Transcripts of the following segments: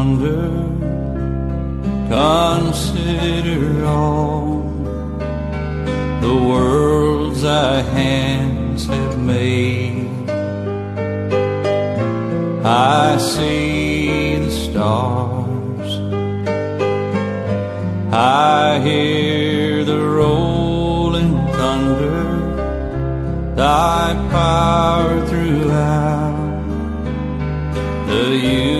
wonder. Consider all the worlds thy hands have made. I see the stars. I hear the rolling thunder. Thy power throughout the universe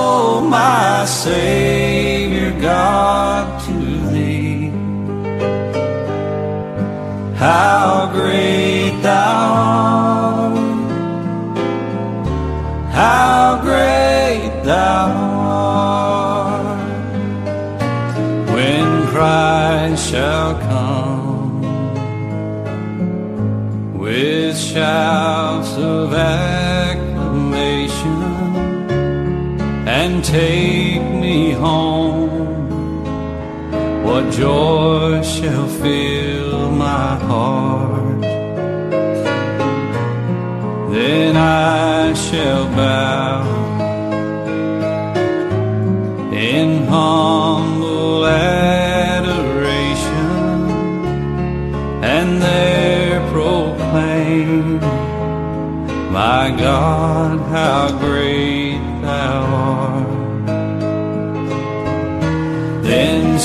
my Savior God to thee. How great thou art, how great thou art. When Christ shall come with shouts of acclamation and take me home. What joy shall fill my heart? Then I shall bow in humble adoration and there proclaim, My God, how great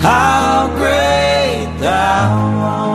how great thou art.